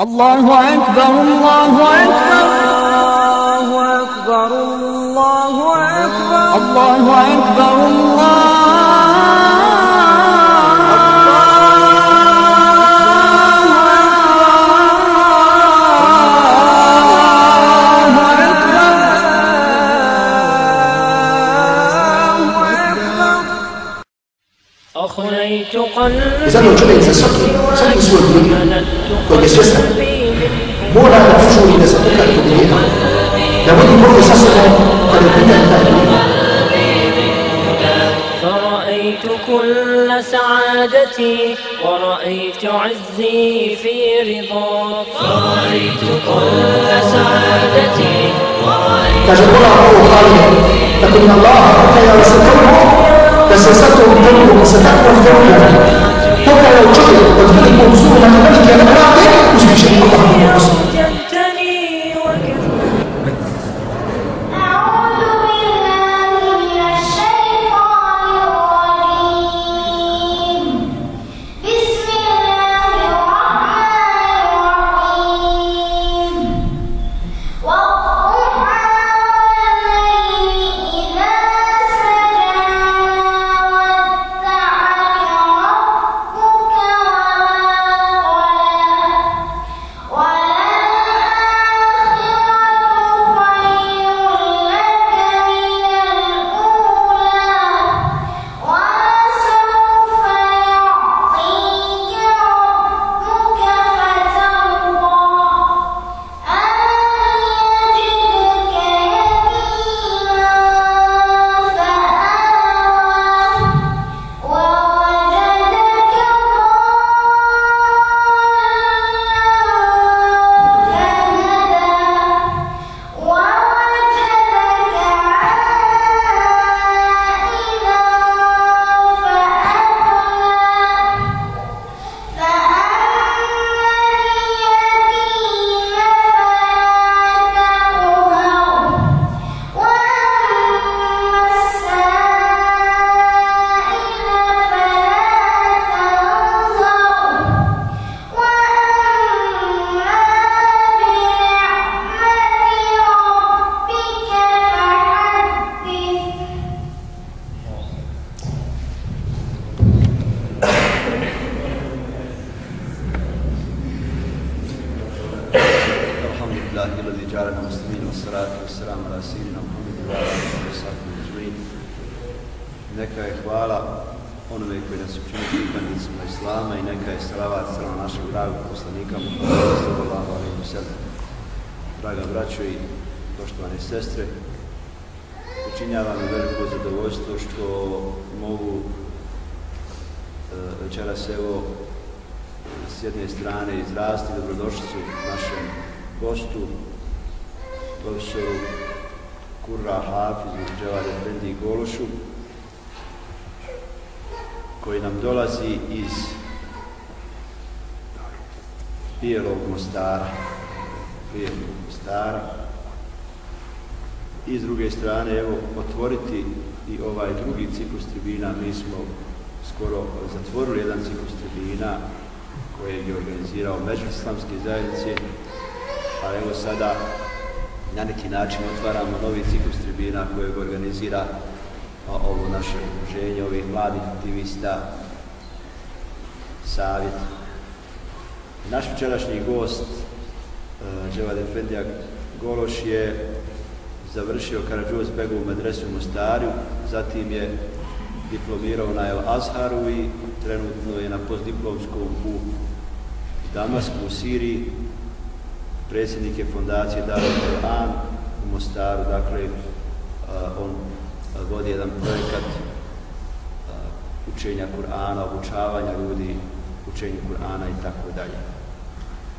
الله أكبر الله أكبر. الله أكبر الله أكبر. الله أكبر الله أكبر. أخليت قلبي čovjek za svaki, con le sue stanze. Vola la furia sopra il divino, da voi di voi sassero con le vitalità divina. فرأيت كل سعادتي ورأيت عزي في رضاك فرأيت كل سعادتي ورأيت تجدون الله خالدا لكن الله كان يستره فسيستر الدم وستكبر دوله se sa tom tomu, da se tako tomu, pokajao čovjek od Kurra Hafizu Dževar Efendi Gološu, koji nam dolazi iz Bijelog Mostara, Bijelog Mostara. I s druge strane, evo, otvoriti i ovaj drugi ciklus tribina, mi smo skoro zatvorili jedan ciklus tribina kojeg je organizirao Međuslamske zajednice, a evo sada na neki način otvaramo novi ciklus tribina kojeg organizira a, ovo naše druženje ovih mladih aktivista, savjet. Naš včerašnji gost, e, Dževad Efendija Gološ je završio Karadžuz Begovu u medresu u Mostaru, zatim je diplomirao na El Azharu i trenutno je na postdiplomskom u Damasku u Siriji, predsjednik je fondacije Darul Quran u Mostaru, dakle on vodi jedan projekat učenja Kur'ana, obučavanja ljudi, učenju Kur'ana i tako dalje.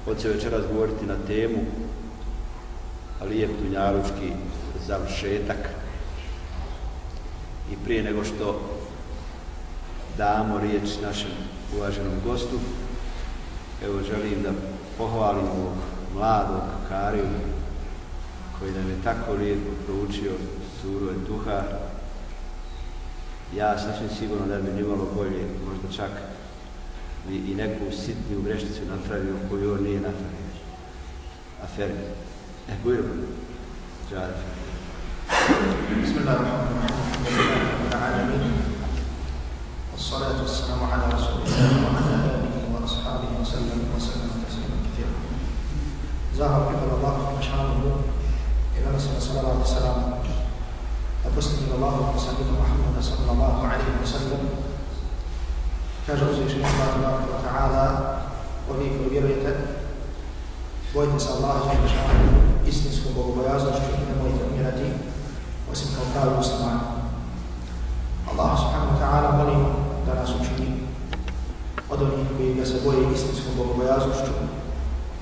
Hoće večeras govoriti na temu lijep dunjalučki završetak i prije nego što damo riječ našem uvaženom gostu, evo želim da pohvalim ovog mladog Kariju koji nam je tako lijepo proučio suru Duha. Ja sasvim sigurno da bi nimalo bolje, možda čak i, i neku sitniju grešticu napravio koju on nije napravio. aferi. E, bujru. Džarif. بسم الله الرحمن الرحيم الحمد لله رب العالمين والصلاة والسلام على رسول الله وعلى آله وأصحابه وسلم وسلم تسليما كثيرا زاهر قبل الله مشعره إلى رسول صلى الله عليه وسلم أبسطني الله وسلم محمد صلى الله عليه وسلم Allah tabaraka wa ta'ala ovi koji vjerujete bojite se Allaha istinskom bogobojaznošću i nemojte umirati osim kao pravi muslimani. Allah subhanahu wa ta'ala molimo da nas učini od onih koji ga se boje istinskom bogobojaznošću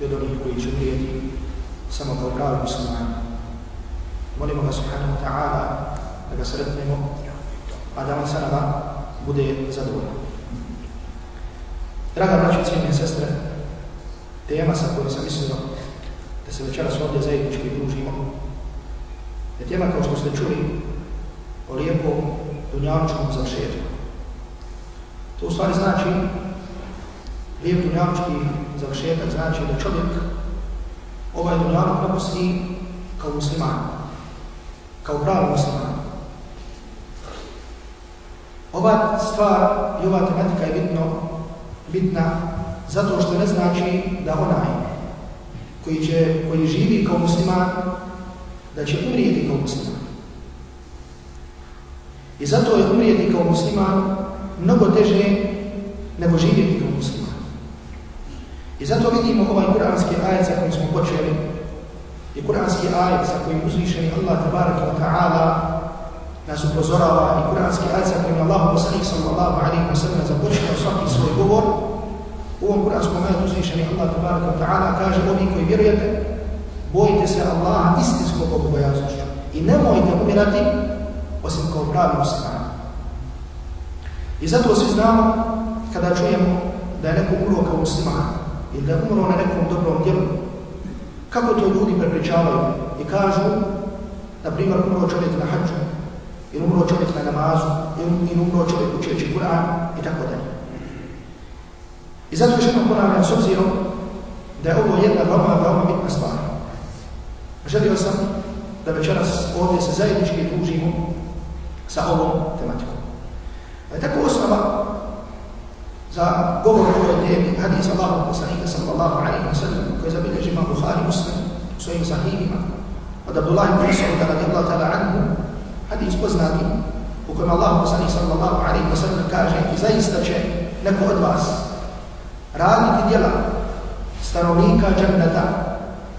i od onih koji će umrijeti samo kao pravi muslimani. Molimo ga subhanahu wa ta'ala da ga sretnemo, a da on sa nama bude zadovoljan. Draga braći, cijene sestre, tema sa kojom sam mislio da se večeras ovdje zajednički družimo, je tema kao što ste čuli o lijepom dunjavničkom završetku. To u stvari znači, lijep dunjavnički završetak znači da čovjek ovaj dunjavnik napusti kao musliman, kao pravi musliman. Ova stvar i ova tematika je bitno, bitna zato što ne znači da onaj koji, će, koji živi kao musliman, da će umrijeti kao musliman. I zato je umrijeti kao musliman mnogo teže nego živjeti kao musliman. I zato vidimo ovaj kuranski ajet sa kojim smo počeli. I kuranski ajet sa kojim uzvišeni Allah tabaraka wa ta'ala nas upozorava. I kuranski ajet sa kojim Allah poslanik sallallahu alaihi wa sallam započeo svaki svoj govor. U ovom kuranskom ajetu uzvišeni Allah tabaraka wa ta'ala kaže ovi koji vjerujete bojite se Allaha istinskog bogobojaznošću i nemojte umirati osim kao pravi musliman. I zato svi znamo kada čujemo da je neko umro kao musliman ili da je umro na nekom dobrom djelu, kako to ljudi prepričavaju i kažu, na primjer, umro čovjek na hađu, ili umro čovjek na namazu, ili umro čovjek učeći Kur'an i tako dalje. I zato želim ponavljam s obzirom da je ovo jedna veoma, veoma bitna stvar. Želio sam da večeras ovdje se zajednički družimo sa ovom tematikom. E tako osnova za govor o ovoj temi hadisa Allahu poslanika sallallahu alaihi wa sallam koji zabilježi ima Bukhari muslim u svojim sahihima od Abdullah ibn Mas'ud radijallahu ta'ala anhu hadis poznati u kojem Allah poslanik sallallahu alaihi wa sallam kaže i zaista će neko od vas raditi djela stanovnika dženneta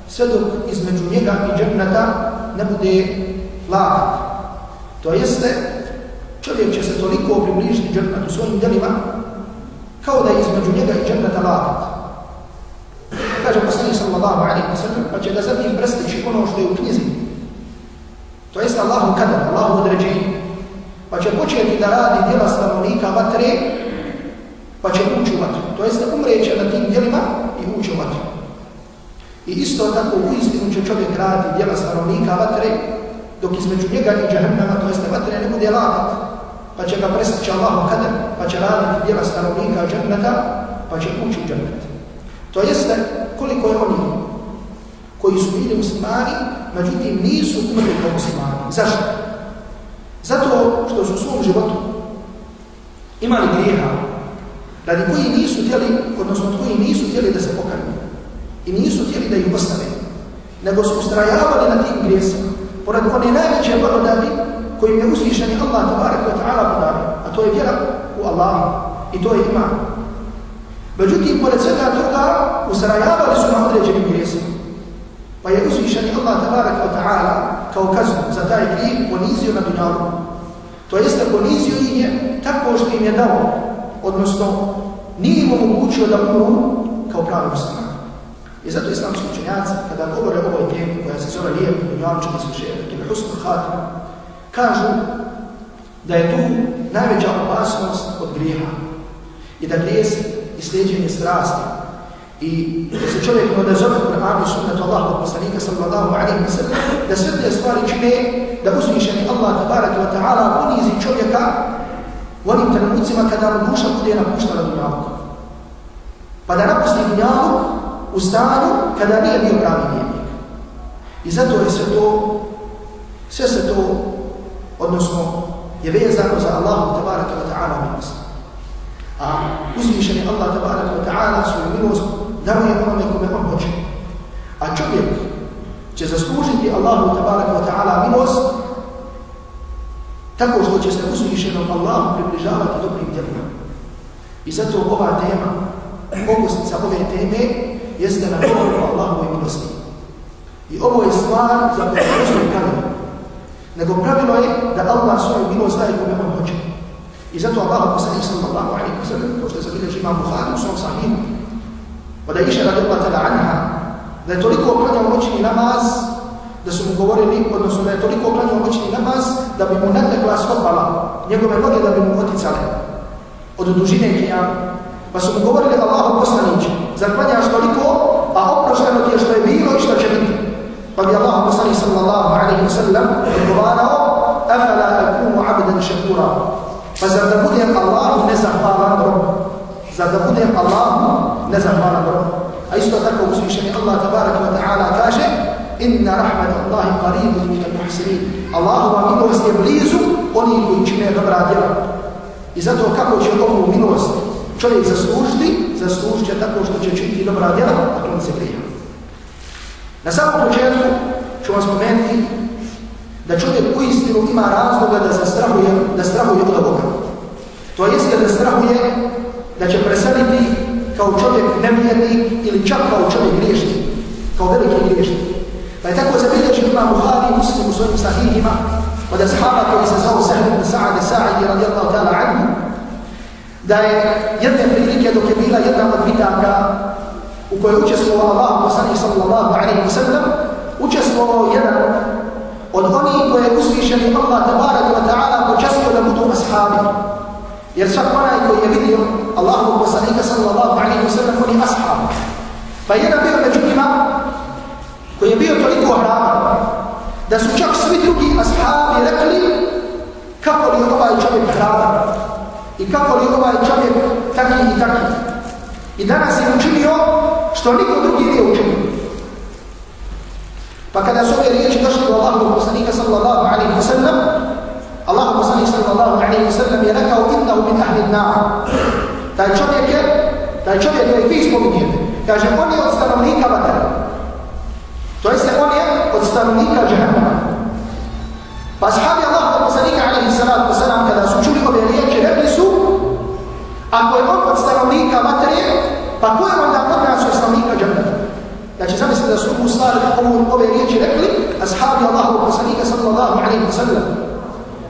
sve dok između njega i dženneta ne bude lahat. To jeste, čovjek će se toliko približiti džennetu svojim djelima kao da je između njega i dženneta lakat. Kaže poslanik sallallahu alaihi wa sallam, pa će ga zatim prestići ono što je u knjizi. To jest Allahu kadar, Allahu određenje. Pa će početi da radi djela stanovnika vatre, pa će ući u vatru. To jeste umreće na tim djelima i ući u vatru. I isto tako u istinu će čovjek raditi djela stanovnika vatre, dok između njega i džahennama, to jeste vatre, ne bude lakat, pa će ga prestići Allahu kadar, pa će raditi djela stanovnika dženneta, pa će ući u džennet. To jeste koliko je oni koji su bili muslimani, međutim nisu umrli kao muslimani. Zašto? Zato što su u svom životu imali grijeha, radi koji nisu htjeli, odnosno koji nisu htjeli da se pokaju i nisu htjeli da ih ostave, nego su ustrajavali na tim grijesima, pored one najveće blagodati kojim je uslišeni Allah tabarak wa ta'ala podari, a to je vjera u Allaha i to je iman. Međutim, pored svega toga, usrajavali su na određenim grijesima. Pa je uzvišeni Allah tabarak wa ta'ala kao kaznu za taj grijeh ponizio na dunjalu. To jeste ponizio im je tako što im je dao, odnosno nije im omogućio da umru kao pravi musliman. I zato islamski učenjaci, kada govore o ovoj temi koja se zove lijepo dunjalučki slušetak ili husnu hatima, kažu da je tu najveća opasnost od grijeha i da grijes i sljeđenje strasti i da se čovjek ne odazove Kur'anu i sunnetu Allahu poslanika sallallahu alaihi wa sallam, da sve te stvari čine da uzvišeni Allah tabaraka wa ta'ala ponizi čovjeka u onim trenucima kada mu duša bude napuštala dunjavog. Pa da napusti dunjavog u stanju kada nije bio pravi vjernik. I zato je sve to, sve se to, odnosno, je vezano za Allahu tabaraka wa ta'ala milost. A uzvišeni Allah tabaraka wa ta'ala svoju milost daruje onome kome on hoće. A čovjek će zaslužiti Allahu tabaraka wa ta'ala milost tako što će se uzvišenom Allahu približavati dobrim djelima. I zato ova tema, okusnica ove teme, jeste na govoru Allahove milosti. I ovo je stvar za koju postoji. Nego pravilo je da Allah svoju milost daje kome on hoće. I zato Allah poslanih sallallahu alaihi wa sallam, kao što je zabilježi imam Bukhari u svom sahimu, od Aisha radijallahu tada anha, da je toliko oklanjao noćni namaz, da su mu govorili, odnosno da je toliko oklanjao noćni namaz, da bi mu nadlegla stopala, njegove noge da bi mu oticale od dužine kijama. Pa su mu govorili Allahu poslaniće, zar klanjaš toliko, a oprošteno ti je što je bilo i što će biti. Pa bi Allah poslani sallallahu alaihi wa sallam odgovarao, afala akunu abdan šakura. Pa zar da budem Allahu nezahvalan rob? Zar da budem Allahu nezahvalan rob? A isto tako uzvišeni Allah tabaraka wa ta'ala kaže, inna rahmat Allahi qaribun min al-muhsinin. Allahova milost je blizu oni koji čine dobra djela. I zato kako će ovu milost čovjek zaslužiti, zaslužit će tako što će činiti dobra djela, a to se prija. Na samom početku ću vam spomenuti da čovjek u istinu ima razloga da zastrahuje, da strahuje od Boga. To jeste da strahuje da će preseliti kao čovjek nevjernik ili čak kao čovjek griješnik, kao veliki griješnik. Pa je tako zabilježi ima Buhari muslim u svojim sahihima od ashaba koji se zvao Sahib ibn Sa'ad Sa'idi radijallahu ta'ala anhu, da je jedne prilike dok je bila jedna od bitaka u kojoj učestvovao Allah poslanih sallallahu alaihi wa sallam, učestvovao jedan od onih koje je uzvišeni Allah tabaraka wa ta'ala počastio da budu ashabi. Jer čak onaj koji je vidio Allahu poslanika sallallahu alaihi wa sallam, on je ashab. Pa jedan bio među njima koji je bio toliko hraban, da su čak svi drugi ashabi rekli kako li ovaj čovjek hraban i kako li ovaj čovjek taki i taki. I danas je učinio što niko drugi nije učinio. Pa kada su ove riječi došli do Allahu poslanika sallallahu alaihi wa sallam, Allahu poslanik sallallahu alaihi wa sallam je rekao innahu min ahli na'a. Taj čovjek je, taj čovjek je vi spominjete. Kaže, on je od stanovnika vatra. To jeste, on je od stanovnika džahannama. Pa sahabi Allahu poslanika alaihi salatu wa sallam kada su čuli ove riječi, rekli su, ako je on od stanovnika vatre, pa ko je onda od nas od stanovnika džahannama? Znači, zamislite da su u stvari ove riječi rekli, ashabi Allahu poslanika sallallahu alaihi wa sallam.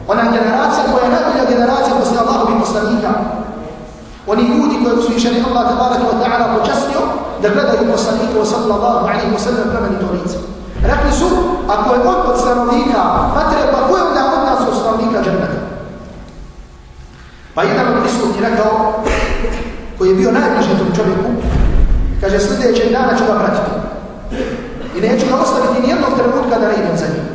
Ona generacija koja je najbolja generacija poslije Allahovi poslanika. Oni ljudi koji su išeni Allah tabaraka wa ta'ala počasnio da gledaju poslanika sallallahu alaihi wa sallam plemeni to lice. Rekli su, ako je on od stanovnika vatre, pa ko je onda od nas od stanovnika dženneta? Pa jedan od prisutni rekao, koji je bio najbliži tom čovjeku, kaže sljedećeg dana ću ga pratiti. I neću ga ostaviti nijednog trenutka da ne idem za njim.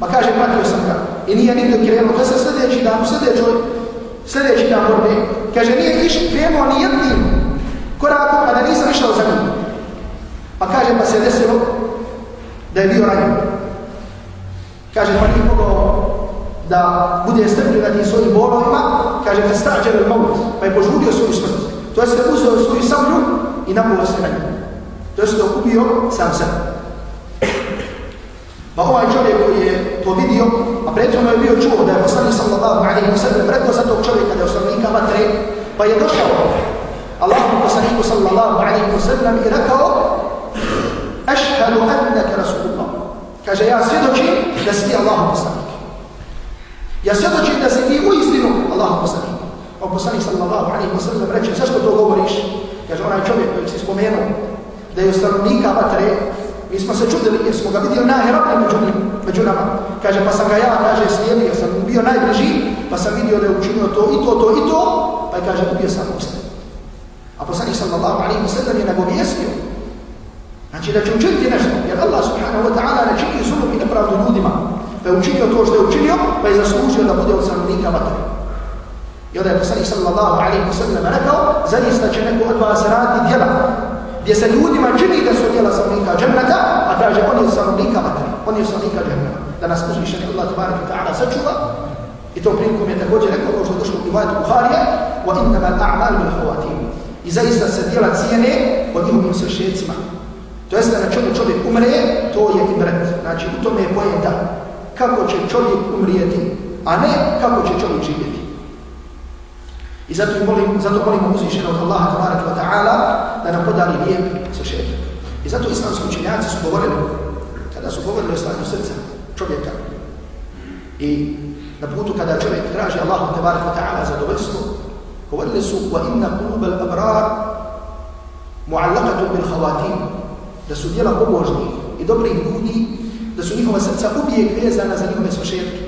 Pa kaže, pratio sam ga. I nije nigdje krenuo, to se sljedeći dan, sljedeći, sljedeći dan borbe, kaže, nije iš krenuo ni jednim korakom, a da nisam išao za njim. Pa kaže, pa se desilo da je bio ranjen. Kaže, pa nije mogao da bude strpljen na tim svojim bolovima, kaže, pa fe stađer il maut, pa je požudio svoju smrt. To se uzeo svoju sablju i napolo sebe. To je To jeste ubio sam sebe. Pa ovaj čovjek koji je to vidio, a prethodno je bio čuo da je poslanik sallallahu alaihi wa sallam rekao za tog čovjeka da je osnovnika vatre, pa je došao Allahu poslaniku sallallahu alaihi wa sallam i rekao Ašhadu annaka Rasulullah. Kaže, ja svjedočim da si ti Allahu poslanik. Ja svjedočim da si ti u istinu Allahu poslanik. Pa poslanik sallallahu alaihi wa sallam reče, zašto to govoriš? Kaže, onaj čovjek koji si spomenuo da je osnovnika vatre, Mi smo se čudili jer smo ga vidjeli najherobniji među, među nama. Kaže, pa sam ga ja, kaže, slijedio, sam bio najbliži, pa sam vidio da je učinio to i to, to i to, pa je kaže, ubio sam ustane. A poslanik sallallahu alaihi wa sallam je nagovijestio. Znači da će učiniti nešto, jer Allah subhanahu wa ta'ala ne čini zulum i nepravdu ljudima. Pa je učinio to što je učinio, pa je zaslužio da bude od stanovnika vatre. I onda je poslanik sallallahu alaihi wa sallam rekao, zaista će neko od vas raditi djela, gdje se ljudima čini da su djela stanovnika dženneta, a kaže on je stanovnika vatre, on je stanovnika dženneta. Da nas uzvišeni Allah tabaraka wa ta'ala sačuva, i tom prilikom je također rekao kao što je došlo u rivajetu Buharije, wa innama al-a'mal bil khawatim. I zaista se djela cijene od njihovim svršecima. To jeste na čemu čovjek umre, to je ibret. Znači u tome je pojenta kako će čovjek umrijeti, a ne kako će čovjek živjeti. I zato i molim, zato molimo uzvišenog Allaha tabaraka wa ta'ala da nam podari lijep svršetak. I zato islamski učenjaci su govorili, kada su govorili o stanju srca čovjeka i na putu kada čovjek traži Allahu tabaraka wa ta'ala zadovoljstvo, govorili su wa inna qulub al-abrar mu'allaqatu bil khawatim da su djela pobožnih i dobrih ljudi da su njihova srca uvijek vezana za njihove svršetke.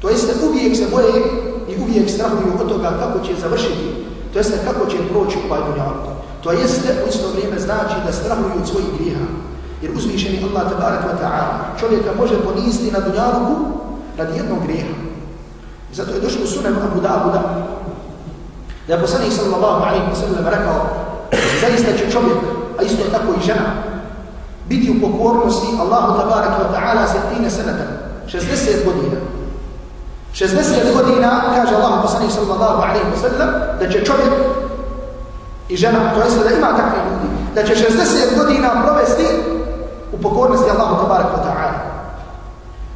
To jeste uvijek se boje uvijek strahuju od toga kako će završiti, to jeste kako će proći ovaj dunjavuk. To jeste u isto vrijeme znači da strahuju od svojih griha. Jer uzvišeni Allah tabarak wa ta'ala čovjeka može poniziti na dunjavuku radi jednog griha. I zato je došlo sunem Abu Dabuda da je poslanik sallallahu alaihi wa sallam rekao zaista će čovjek, a isto tako i žena, biti u pokornosti Allahu tabarak wa ta'ala setine senata, 60 godina. 60 godina, kaže Allah poslanik sallallahu alaihi wa sallam, da će čovjek i žena, to jeste da ima takvi ljudi, da će 60 godina provesti u pokornosti Allahu tabarak wa ta'ala.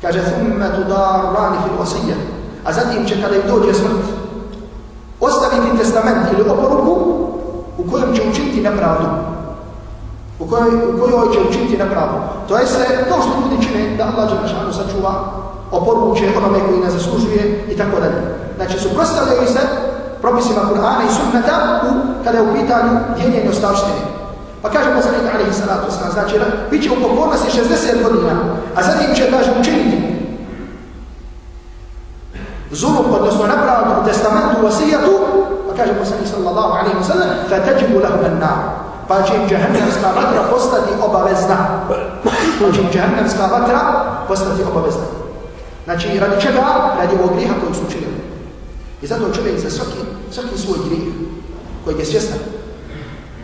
Kaže, thumma tudar rani fil wasiyya, a zatim će kada im dođe smrt, ostaviti testament ili oporuku u kojem će učiniti nepravdu. U kojoj, u kojoj će učiniti nepravdu. To jeste to što ljudi čine da Allah Đelešanu sačuva oporuče onome koji ne zaslužuje i tako dalje. Znači, suprostavljaju se propisima Kur'ana i sunnata u, kada je u pitanju dijeljenja ostavštine. Pa kaže poslanik alaihi salatu wasalam, znači, ono, bit će u pokornosti 60 godina, a zatim će, kaže, učiniti zulum, odnosno napravdu u testamentu, u vasijatu, pa kaže poslanik sallallahu alaihi wa sallam, fatajibu lahu an-nar. Pa će im džahannamska vatra postati obavezna. Pa će im džahannamska vatra postati obavezna. Znači, radi čega? Radi ovog griha kojeg su učinili. I zato čovjek za svaki, svaki svoj grih, kojeg je svjestan,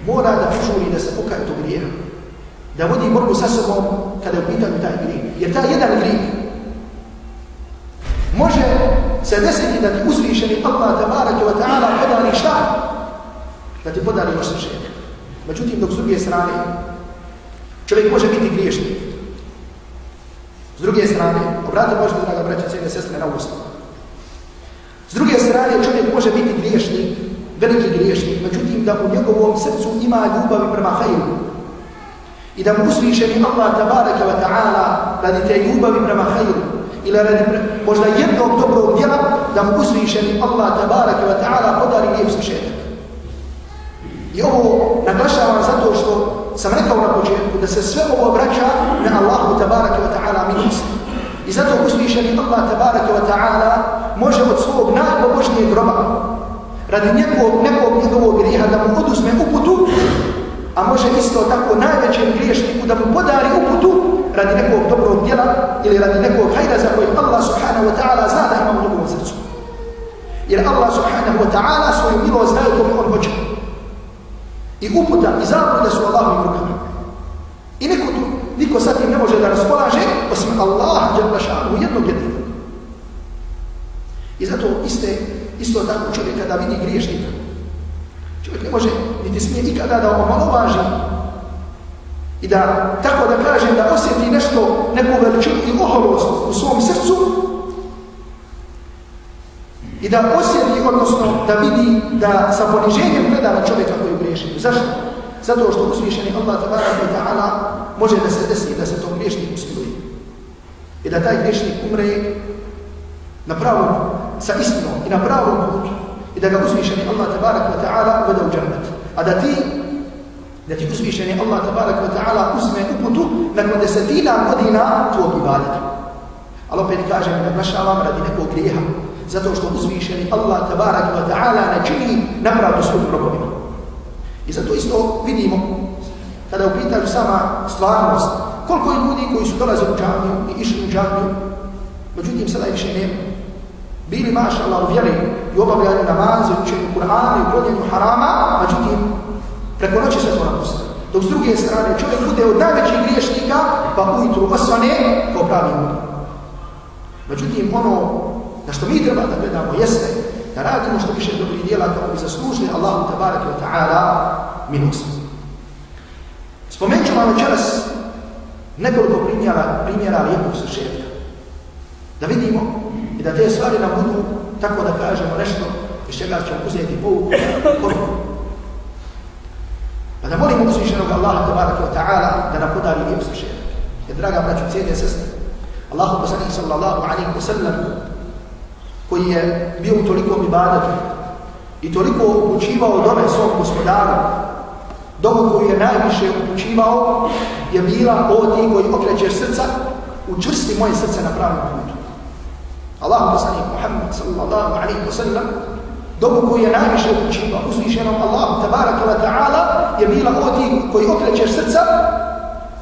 mora da požuri da se pokaje tog grijeha. Da vodi borbu sa sobom kada je u pitanju taj grih. Jer taj jedan grih može se desiti da ti uzvišeni Allah tabaraka wa ta'ala podari šta? Da ti podari još sršenje. Međutim, dok s druge strane, čovjek može biti griješnik. S druge strane, obratite možete da ga braće cijene sestre na usta. S druge strane, čovjek može biti griješnik, veliki griješnik, međutim da u njegovom srcu ima ljubavi prema hajru. I da mu uzvišeni Allah tabaraka wa ta'ala radi te ljubavi prema hajru, ili radi možda jednog dobrog djela, da mu uzvišeni Allah tabaraka wa ta'ala podari lijep svišetak. I ovo naglašavam zato što sam rekao na početku da se sve ovo vraća na Allahu tabaraka wa ta'ala milost. I zato uzvišeni Allah tabaraka wa ta'ala može od svog najpobožnijeg groba radi nekog, nekog njegovog griha da mu oduzme uputu, a može isto tako najvećem griješniku da mu podari uputu radi nekog dobrog djela ili radi nekog hajda za koji Allah subhanahu wa ta'ala zna da ima u njegovom srcu. Jer Allah subhanahu wa ta'ala svoju milost daje kome on hoće. I uputa i zabluda su Allahovim rukama. I niko tu, niko sad im ne može da raspolaže osim Allah jalla jednog jedinog. I zato iste, isto tako čovjek kada vidi griješnika, čovjek ne može niti smije nikada da omalovaži i da, tako da kažem, da osjeti nešto, neku veličinu i oholost u svom srcu i da osjeti, odnosno da vidi da sa poniženjem gleda na čovjeka koji griješi. Zašto? Zato što uzvišeni Allah tabaraka ta'ala može da se desi da se tom griješniku smiluje. I da taj griješnik umre na pravom, sa istinom i na pravom putu. I da ga uzvišeni Allah tabaraka ta'ala uvede u džanet. A da ti da ti uzvišeni Allah tabaraka wa ta'ala uzme uputu nakon desetina godina tvojeg ibadeta. Ali opet kažem, naglašavam radi nekog grijeha, zato što uzvišeni Allah tabarak wa ta'ala ne čini napravdu svojim robovima. I zato isto vidimo, kada upitaju sama stvarnost, koliko je ljudi koji su dolazili u džamiju i išli u džamiju, međutim sada više nema. Bili maša Allah u vjeri i obavljali namaze, učenju Kur'ana i uklonjenju harama, međutim, preko noći se to napustili. Dok s druge strane čovjek bude od najvećih griješnika, pa ujutru osvane kao pravi ljudi. Međutim, ono na što mi treba da gledamo jeste da radimo što više dobrih dijela kako bi zaslužili Allahu tabaraka wa ta'ala milost. Spomenut ću vam večeras nekoliko primjera, primjera lijepog sušetka. Da vidimo i da te stvari nam budu, tako da kažemo, nešto iz čega ćemo uzeti pouku, poruku. Pa da molimo uzvišenog Allaha tabaraka wa ta'ala da nam podari lijep sušetak. Jer, draga braću, cijene sestre, Allahu poslanik sallallahu alaihi wa sallam koji je bio u tolikom ibadatu i toliko upućivao dome svom gospodaru, domu koju je najviše upućivao je bila o ti koji okrećeš srca, učvrsti moje srce na pravom putu. Allah poslanik Muhammad sallallahu alaihi wa sallam dobu koju je najviše upućivao uzvišenom Allahu tabaraka wa ta'ala je bila o ti koji okrećeš srca,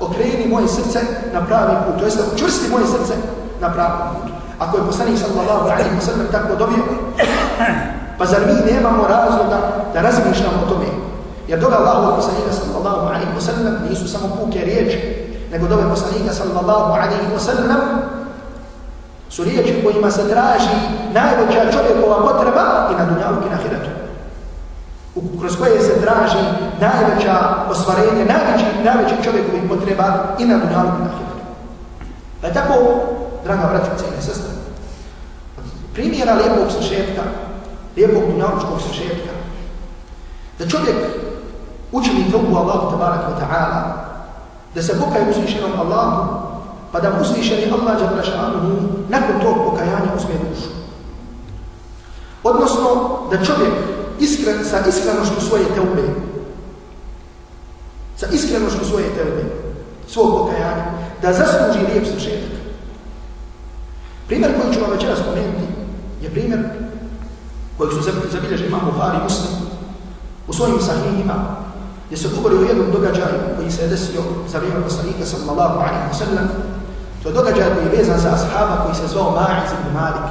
okreni moje srce na pravi put, to jest učvrsti moje srce na pravom putu. Ako je poslanik sallallahu alaihi wa sallam tako dobio, pa zar mi nemamo razloga da razmišljamo o tome? Jer doga Allahu poslanika sallallahu alaihi wa sallam nisu samo puke riječi, nego dobe poslanika sallallahu alaihi wa sallam su riječi kojima se traži najveća čovjekova potreba i na dunjavu i na hiratu. Kroz koje se traži najveća osvarenje, najveći, najveći čovjekovih potreba i na dunjavu i na hiratu. Pa tako draga braća, cijene sestre, primjera lijepog sršetka, lijepog dunjalučkog sršetka, da čovjek učini tobu Allahu tabarak wa ta'ala, da se pokaje uzvišenom Allahu, pa da uzvišeni Allah jadra nakon tog pokajanja uzme dušu. Odnosno, da čovjek iskren, sa iskrenošću svoje teube, sa iskrenošću svoje teube, svog pokajanja, da zasluži lijep sršetak. Primjer koji ću vam večera spomenuti je primjer kojeg su zabilježi imam Buhari Muslim u svojim sahihima gdje se govori o jednom događaju koji se je desio za vrijeme poslanika sallallahu alaihi wa sallam. To je događaj koji je vezan za ashaba koji se zvao Ma'iz ibn Malik.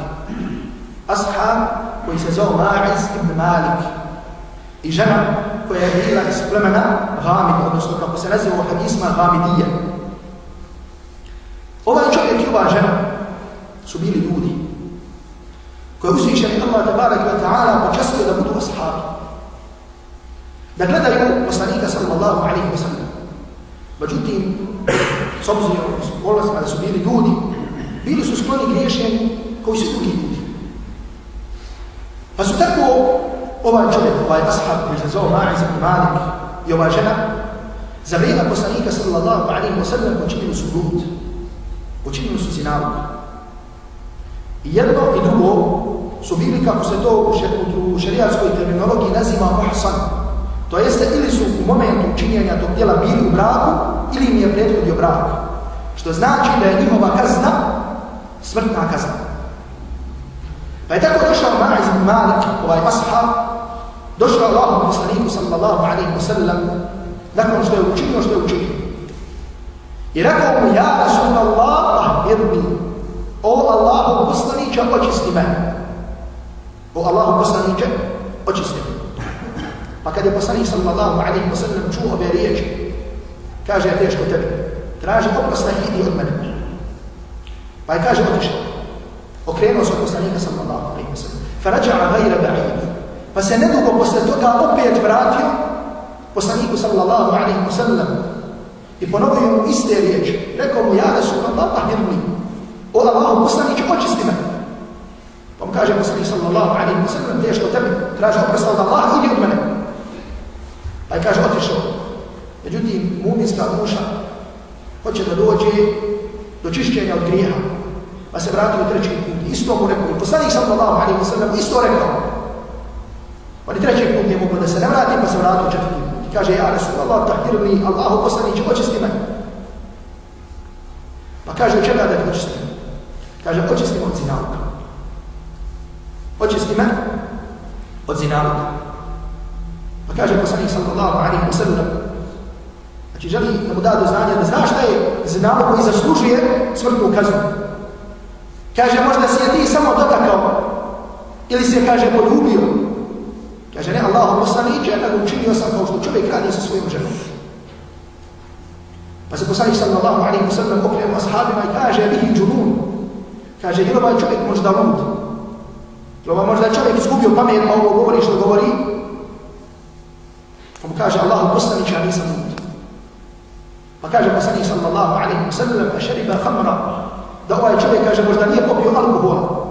Ashab koji se zvao Ma'iz ibn Malik. I žena koja je bila iz plemena Ghamid, odnosno kako se naziva u hadisma Ghamidija. Ovaj čovjek i ova žena su bili ljudi koji uzvišeni Allah tabarak wa ta'ala počastio da budu ashabi. Da gledaju poslanika sallallahu alaihi wa sallam. Međutim, s obzirom s bolestima da su bili ljudi, bili su skloni griješenju koji su drugi ljudi. Pa su tako ovaj čovjek, ovaj ashab koji se zove Ma'iz ibn Malik i ova žena, za vrijeme poslanika sallallahu alaihi wa sallam počinili su blud. Počinili su zinavog. I jedno i drugo su bili, kako se to u šerijatskoj terminologiji naziva muhsan. To jeste, ili su u momentu činjenja tog djela bili u braku, ili im je prethodio brak. Što znači da je njihova kazna smrtna kazna. Pa je tako došao Ma'iz ibn Malik, ovaj ashab, došao Allahom poslaniku sallallahu alaihi wa sallam, nakon što je učinio što je učinio. I rekao mu, ja Rasulallah, ahbirni, o Allahu poslaniće, očisti me. O Allahu poslaniće, očisti me. Pa kad je poslanik sallallahu alaihi wa sallam čuo ove riječi, kaže, je teško tebi, traži oprosta i idi od mene. Pa je kaže, otišao. Okrenuo se od poslanika sallallahu alaihi wa sallam. Farađa'a gajra ba'id. Pa se nedugo posle toga opet vratio poslaniku sallallahu alaihi wa sallam i ponovio mu iste riječi. Rekao mu, ja Rasulallah, pa ahirni, o Allahu poslaniće, očisti me. Pa mu kaže poslanik sallallahu alaihi wa sallam, teško tebi, traži oprosta od Allah, idi od mene. Pa je kaže, otišao. Međutim, muminska duša hoće da dođe do čišćenja od grijeha. Pa se vratio treći put. Isto mu rekao. I poslanik sallallahu alaihi wa sallam isto rekao. Pa ni treći put nije mogo da se ne vrati, pa se vratio četvrti put. I kaže, ja Rasulallah, tahirni, Allahu poslaniće, očisti me. Pa kaže, čega da te očistim? Kaže, očisti me od zinaluka. Očisti me eh? od zinaluka. Pa kaže poslanik sallallahu alaihi wa sallam, znači želi da mu da do znanja da zna šta je zinaluk koji zaslužuje smrtnu kaznu. Kaže, možda si je ti samo dotakao ili se, kaže, poljubio. Kaže, ne, Allah poslaniće, da tako učinio sam kao što čovjek radi sa svojom ženom. Pa se poslanik sallallahu alaihi wa sallam okrenuo ashabima i kaže bihi džunun. Kaže, jer ovaj čovjek možda lud. Jer ovaj možda čovjek izgubio pamet, pa ovo govori što govori. Pa mu kaže, Allahu poslanić, ja nisam lud. Pa kaže poslanik sallallahu alaihi wa sallam, a šeriba khamra, da ovaj čovjek kaže, možda nije popio alkohol.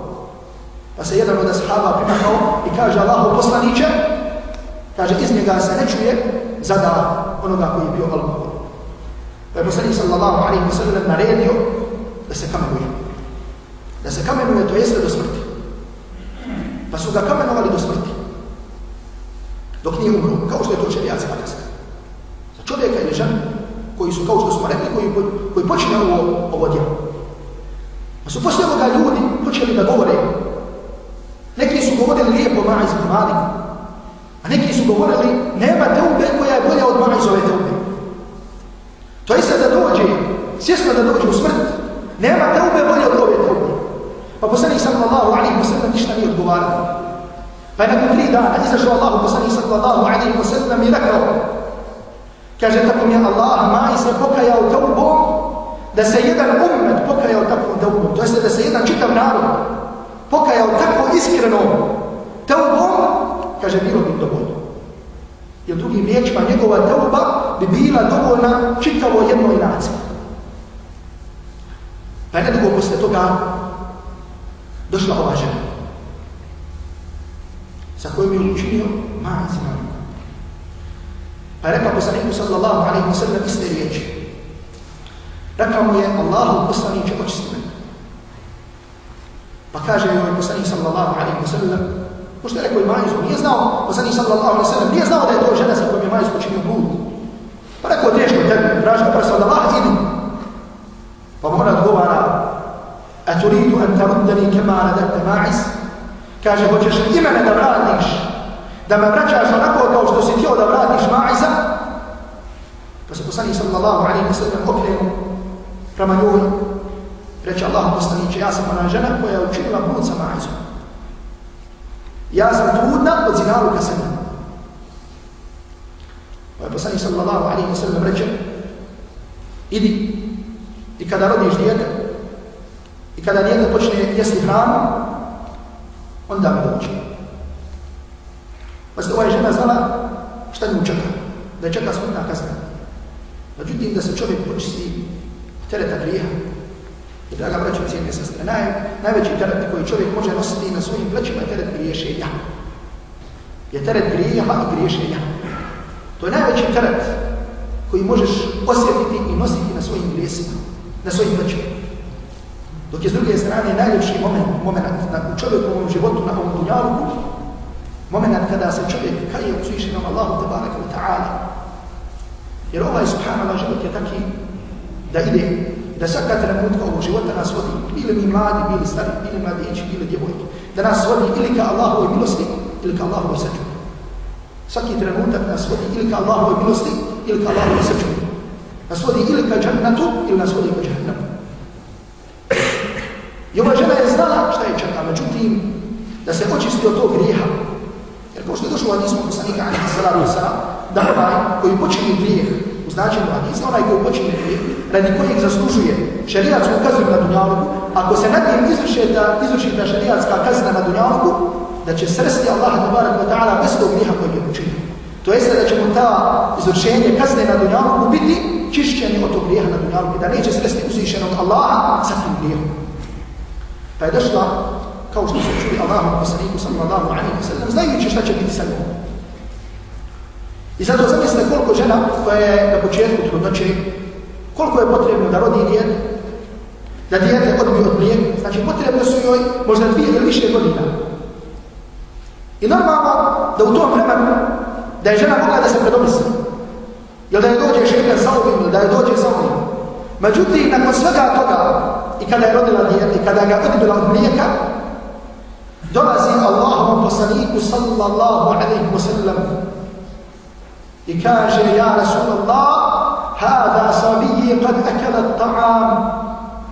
Pa se jedan od ashaba primakao i kaže, Allahu poslaniće, kaže, iz njega se ne čuje zada onoga koji je bio alkohol. Pa je poslanik sallallahu alaihi wa sallam naredio da se kamenuje. Se kamenuje, to jeste do smrti. Pa su ga kamenovali do smrti. Dok nije umro, kao što je to čerijacima kazka. Za čovjeka ili ženu, koji su, kao što smo rekli, koji, koji počine ovo, ovo djelo. Pa su poslije ovoga ljudi počeli da govore. Neki su govorili lijepo Ma'iz ibn Malik, a neki su govorili nema teube koja je bolja od Ma'izove teube. To je sad da dođe, svjesno da dođe u smrt, nema teube bolje. Pa poslanik sallallahu alaihi wa sallam ništa nije odgovarao. Pa je nakon tri dana izašao Allahu poslanik sallallahu alaihi wa sallam i rekao, kaže tako mi je Allah, maj se pokajao teubom, da se jedan ummet pokajao takvom teubom, to jeste da se jedan čitav narod pokajao tako iskreno teubom, kaže bilo bi dovoljno. Jer drugim riječima njegova teuba bi bila dovoljna čitavo jednoj naciji. Pa je nedugo posle toga došla ova žena sa kojom je učinio Ma'iz Malik. Pa rekao poslaniku sallallahu alaihi wa sallam iste riječi. Rekao mu je Allahu poslaniće očisti mene. Pa kaže joj poslanik sallallahu alaihi wa sallam, pošto je rekao i Majizu, nije znao, poslanik sallallahu alaihi wa sallam, nije znao da je to žena sa kojom je Majiz učinio blud. Pa rekao teško tebi, tražno prsa od Allah, idi. Pa mora odgovara, a turidu an taruddani kema radate ma'is? kaže, hoćeš i mene da vratiš, da me vraćaš onako kao što si htio da vratiš ma'isa? pa se poslanik sallallahu alaihi wa sallam okrenuo prema njoj, reče Allah poslaniće, ja sam ona žena koja je učinila blud sa Maizom. Ja sam trudna od zinaluka sa njim. Pa je poslanik sallallahu alaihi wa sallam reče, idi, i kada rodiš dijete, kada dijete počne jesti hranu, onda mu dođe. Pa se ova žena znala šta nju čeka, da je čeka smutna kazna. Međutim, da se čovjek počisti tereta grijeha. I draga braćo cijene sestre, naj, najveći teret koji čovjek može nositi na svojim plećima je teret griješenja. Je teret grijeha i griješenja. To je najveći teret koji možeš osjetiti i nositi na svojim grijesima, na svojim plećima. Dok je s druge strane najljepši moment, moment na, u čovjekovom životu na ovom dunjaluku, moment kada se čovjek kaje uzvišenom Allahu tabaraka wa ta'ala. Jer ovaj subhanallah život je taki da ide, da svaka trenutka ovog života nas vodi, bili mi mladi, bili stari, bili mladići, bili djevojki, da nas vodi ili ka Allahovoj milosti, ili ka Allahovoj srđu. Svaki trenutak nas vodi ili ka Allahovoj milosti, ili ka Allahovoj srđu. Nas vodi ili ka džannatu, ili nas vodi ka džannamu. I ova žena je znala šta je čeka, međutim, da se očisti od tog grijeha. Jer kao što je došlo u hadismu poslanika, alihi salatu salam, da onaj koji počini grijeh, u značenju hadisa, onaj koji počini grijeh, radi kojeg zaslužuje šarijatsku kaznu na dunjalogu, ako se nad njim izvrši ta, izvrši ta šarijatska kazna na dunjalogu, da će sresti Allah tabarak wa ta'ala bez tog grijeha kojeg je počinio. To jeste da će mu ta izvršenje kazne na dunjalogu biti čišćeni od tog grijeha na dunjalogu, da neće sresti uzvišenog Allaha sa tim grijehom. Pa je došla, kao što su čuli Allahom poslaniku sallallahu alaihi wa sallam, znajući šta će biti sa njom. I zato zamislite koliko žena koja je na početku trudnoće, koliko je potrebno da rodi dijete, da dijete odbije od mlijeka, znači potrebno su joj možda dvije ili više godina. I normalno da u tom vremenu da je žena mogla da se predomisli. Jel da je dođe šeika sa ovim, ili da je dođe sa ovim. Međutim, nakon svega toga, i kada je rodila dijete, i kada ga odbila od mlijeka, dolazi Allahom poslaniku sallallahu alaihi wa sallam i kaže, ja Rasulallah, hada sabiji kad akela ta'am.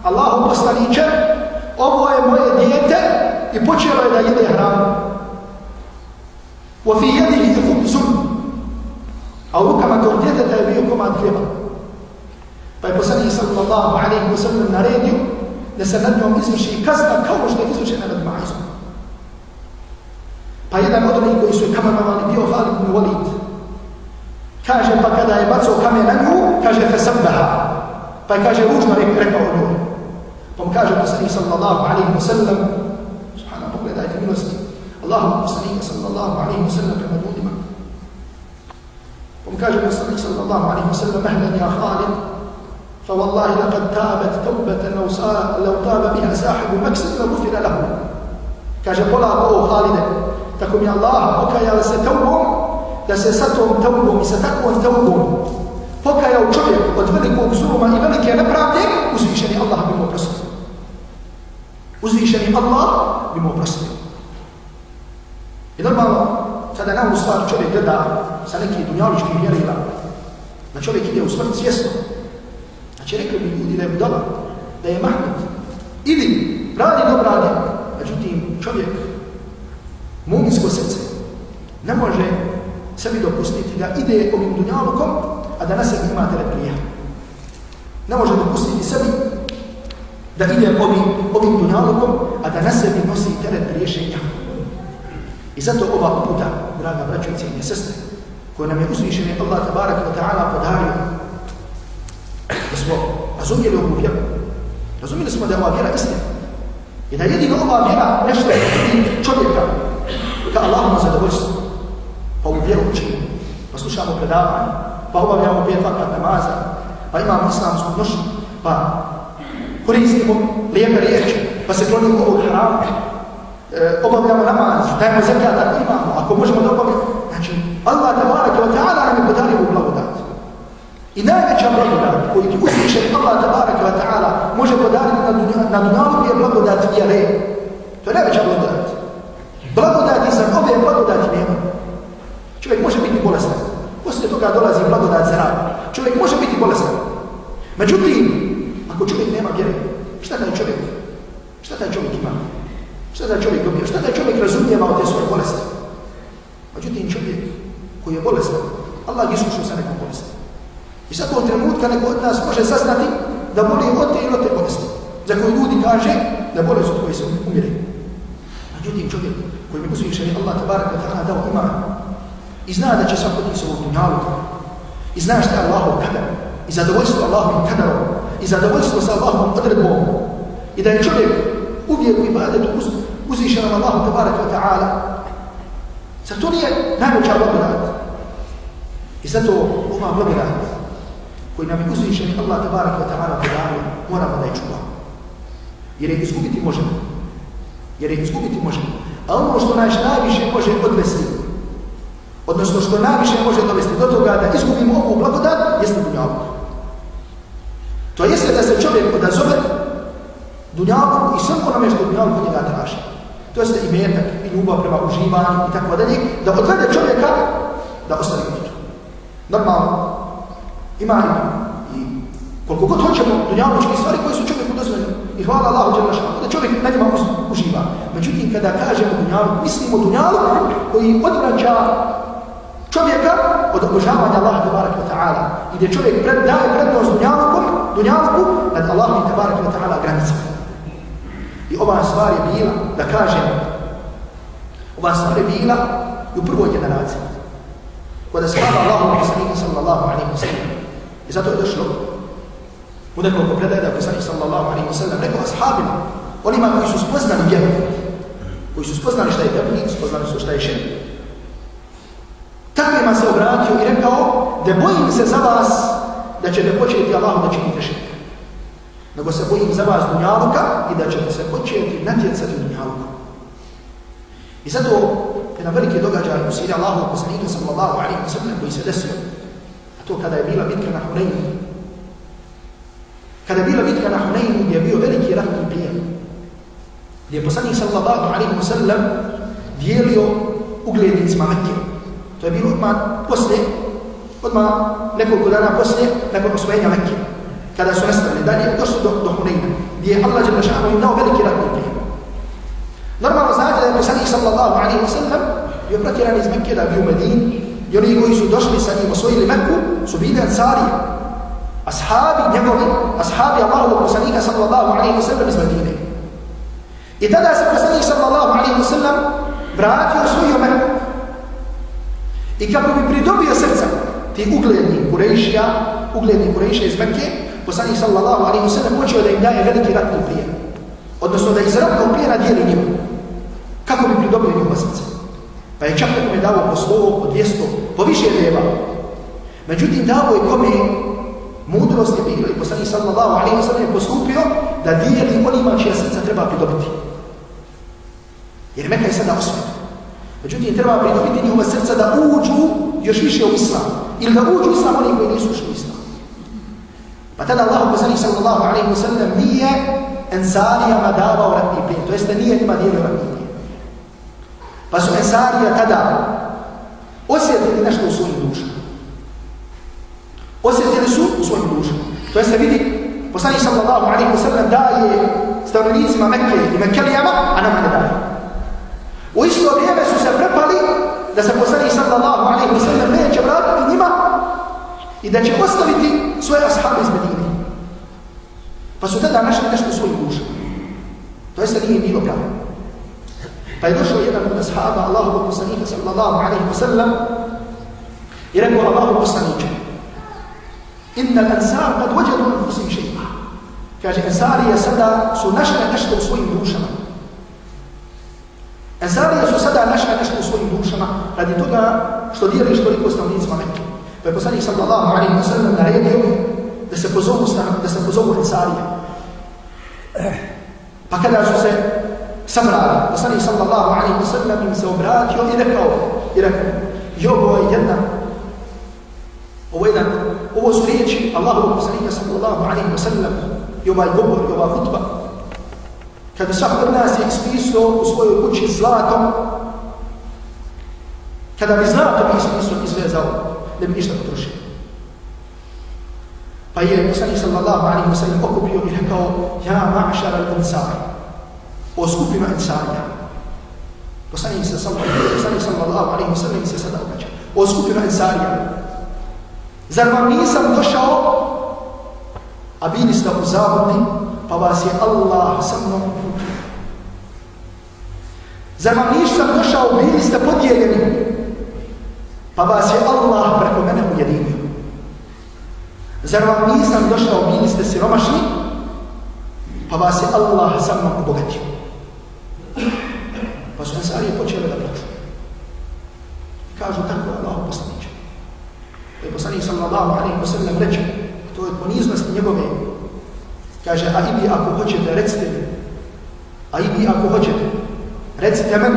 Allahu poslaniće, ovo je moje dijete i počelo je da jede hranu. وفي يده خبز a u rukama tog djeteta je bio komad hljeba. Pa je poslanik sallallahu alaihi wa sallam naredio da se nad njom izvrši kazna kao što je izvršena nad Maizom. Pa jedan od onih koji su je kamenovali bio Halid ibn Walid. Kaže, pa kada je bacao kamen na nju, kaže, fesabbaha. Pa je kaže, ružno rekao njoj. Pa mu kaže poslanik sallallahu alaihi wa sallam, subhana, pogledajte milosti, Allahu poslanik sallallahu alaihi wa sallam prema ljudima. Pa mu kaže poslanik sallallahu alaihi wa sallam, ahlan ja Khalid, فوالله لقد تابت توبة لو صار لو طاب بها ساحب مكسب لغفر له. كاجا بولا بو خالد تكم يا الله بوكا يا ستوب يا سيساتهم توبوا ستكوا توبوا بوكا يا وشوية وتفلقوا بسرما إبنك يا نبرادي وزيشني الله بمبرسل وزيشني الله بمبرسل إذا بابا sada nam u تدعى čovjek gleda sa neke dunjaličke vjere ili da čovjek ide Znači rekli bi ljudi da je budala, da je mahmud. Ili radi dobro radi. Međutim, čovjek, muminsko srce, ne može sebi dopustiti da ide ovim dunjalukom, a da na sebi ima teret prija. Ne može dopustiti sebi da ide ovim, ovim dunjalukom, a da na sebi nosi teret priješenja. I zato ova uputa, draga braćo i cijenje sestre, koja nam je uzvišen Allah tabarak wa ta'ala podario, smo razumijeli ovu vjeru. Razumijeli smo da je ova vjera istina. I da jedino ova vjera nešto je čovjeka ka Allahom zadovoljstvo. Pa u vjeru učimo, pa slušamo predavanje, pa obavljamo pet vakat namaza, pa imamo islamsku nošnju, pa koristimo lijepe riječi, pa se klonimo ovog harama. e, obavljamo namaz, dajemo zemljata, imamo, ako možemo da obavljamo. Znači, Allah te tabaraka wa ta'ala nam je podario u blagodat. I najveća blagodat koju ti uzvišen Allah tabaraka wa ta'ala može podariti na, dunja, na dunjalu je blagodat vjere. To je najveća blagodat. Blagodat iznad ove blagodati nema. Čovjek može biti bolestan. Poslije toga dolazi blagodat za rad. Čovjek može biti bolestan. Međutim, ako čovjek nema vjere, šta taj čovjek? Šta taj čovjek ima? Šta taj čovjek dobio? Šta taj čovjek razumijeva od te svoje bolesti? Međutim, čovjek koji je bolestan, Allah iskušao sa nekom I sad svakog trenutka neko od nas može saznati da boli od te ili od te bolesti, za koju ljudi kaže da boli od koji se umire. Međutim, čovjek koji mi uzviše je Allah tabarak wa ta'ala dao ima i zna da će svako ti se ovog dunjalu i zna šta je Allahov kadar i zadovoljstvo Allahovim kadarom i zadovoljstvo sa Allahovom odredbom i da je čovjek uvijek u ibadetu uz, uzvišenom Allahu tabarak wa ta'ala Zar to nije najveća blagodat? I zato ova blagodat koji nam je uzvišeni Allah tabarak wa ta'ala podario, moramo da je čuvamo. Jer je izgubiti možemo. Jer je izgubiti možemo. A ono što naš najviše može odvesti, odnosno što najviše može dovesti do toga da izgubimo ovu blagodat, jeste dunjavuk. To jeste da se čovjek odazove dunjavuk i samo onome što dunjavuk njega traži. To jeste i metak, i ljubav prema uživanju i tako dalje, da odvede čovjeka da ostane u Normalno, ima i koliko god hoćemo dunjavučke stvari koje su čovjeku dozvoljene. I hvala Allahu Đelešanu, da čovjek na njima uživa. Međutim, kada kažemo dunjavuk, mislimo dunjavuk koji odvraća čovjeka od obožavanja Allaha tabaraka wa ta'ala. I gdje čovjek pred, daje prednost dunjavukom, dunjavuku nad Allahom tabaraka wa ta'ala granicom. I ova stvar je bila, da kažem, ova stvar je bila i u prvoj generaciji. Kada se hvala Allahom sallallahu alaihi wa sallam. I zato je došlo u nekoliko predaje da je poslanik sallallahu alaihi wa sallam rekao ashabima, onima koji su spoznali vjeru, koji su spoznali šta je tebnik, spoznali su šta je šen. Takvima se obratio i rekao da bojim se za vas da ćete početi Allahom da činite širk. Nego se bojim za vas dunjaluka i da ćete se početi natjecati dunjaluka. I zato jedan veliki događaj u siri Allahu poslanika sallallahu alaihi wa sallam koji se desio. To kada je bila bitka na Hunaynu. Kada je bila bitka na Hunaynu gdje je bio veliki ratni plijen. Gdje je poslanik sallallahu alaihi wa sallam dijelio uglednicima Mekke. To je bilo odmah poslije, odmah nekoliko dana poslije, nakon osvojenja Mekke. Kada su nastavili dalje, došli do, do Hunayna. Gdje je Allah im dao veliki ratni plijen. Normalno znate da je poslanik sallallahu alaihi wa sallam bio protjeran iz Mekke da bio u Medini i oni koji su došli sa njim osvojili Meku, su bili ansari. ashabi njegovi, ashabi Allahovog poslanika sallallahu alaihi wa sallam iz Medine. I tada se poslanik sallallahu alaihi wa sallam vratio u svoju Meku. I kako bi pridobio srca ti ugledni Kurejšija, ugledni Kurejšija iz Mekke, poslanik sallallahu alaihi wa sallam počeo da im daje veliki ratni plijen. Odnosno da iz ratnog plijena dijeli njima. Kako bi pridobio njihova srca. Pa je čak nekome dao po 100, po 200, po više deva. Međutim, dao je kome mudrost je bilo i poslanik sallallahu alaihi wa sallam je postupio da dijeli onima čija srca treba pridobiti. Jer Meka je sada osvijeta. Međutim, treba pridobiti njihova srca da uđu još više u islam. Ili da uđu u islam oni koji nisu ušli u islam. Pa tada Allah poslanik sallallahu alaihi wa sallam nije ensarijama davao ratni plin. To jeste nije njima dijelio ratni plin. Pa su ensarija tada osjetili nešto u svojim dušama. Osjetili su u svojim dušama. To jeste vidi, poslanik sallallahu alaihi wa sallam daje stanovnicima Mekke i Mekkelijama, a nam ne daje. U isto vrijeme su se prepali da se poslanik sallallahu alaihi wa sallam neće vratiti njima i da će ostaviti svoje ashabe iz Medine. Pa su tada našli nešto u svojim dušama. To jeste nije bilo pravo. Pa je došao jedan od ashaba Allahu poslanika sallallahu alaihi wa sallam i rekao Allahu poslaniče Inna l'ansar kad vođadu anfusim šeima. Kaže, ansarije sada su našle nešto u svojim dušama. Ansarije su sada našle nešto u svojim dušama radi toga što dijeliš toliko stanovnicima Mekke. Pa je poslanik sallallahu alaihi wa sallam naredio da se pozovu, da se pozovu ansarije. Pa kada su se sabrali, poslanik sallallahu alaihi wa sallam im se obratio i rekao, i rekao, i ovo je jedna, ovo je jedan, ovo su riječi Allahu poslanika sallallahu alaihi wa sallam i ovaj govor i ova hutba. Kada svak od nas je ispisao u svojoj kući zlatom, kada bi zlatom ispisao izvezao, ne bi ništa potrošio. Pa je poslanik sallallahu alaihi wa sallam okupio i rekao, ja ma'šara al-ansar, o skupima ansarija. Poslanik se sallallahu alaihi wa sallam se sada obraća. O skupima ansarija. Zar vam nisam došao, a bili ste u zavodi, pa vas je Allah sa mnom uputio. Zar vam nisam došao, bili ste podijeljeni, pa vas je Allah preko mene ujedinio. Zar vam nisam došao, bili ste siromašni, pa vas je Allah sa mnom obogatio. Pa Ansarije počele da prate. Kažu tako je Allah poslaniče. Je poslanik sallallahu alaihi wa sallam reče, to je poniznost njegove. Kaže, a i vi ako hoćete, recite mi. A i vi ako hoćete, recite meni,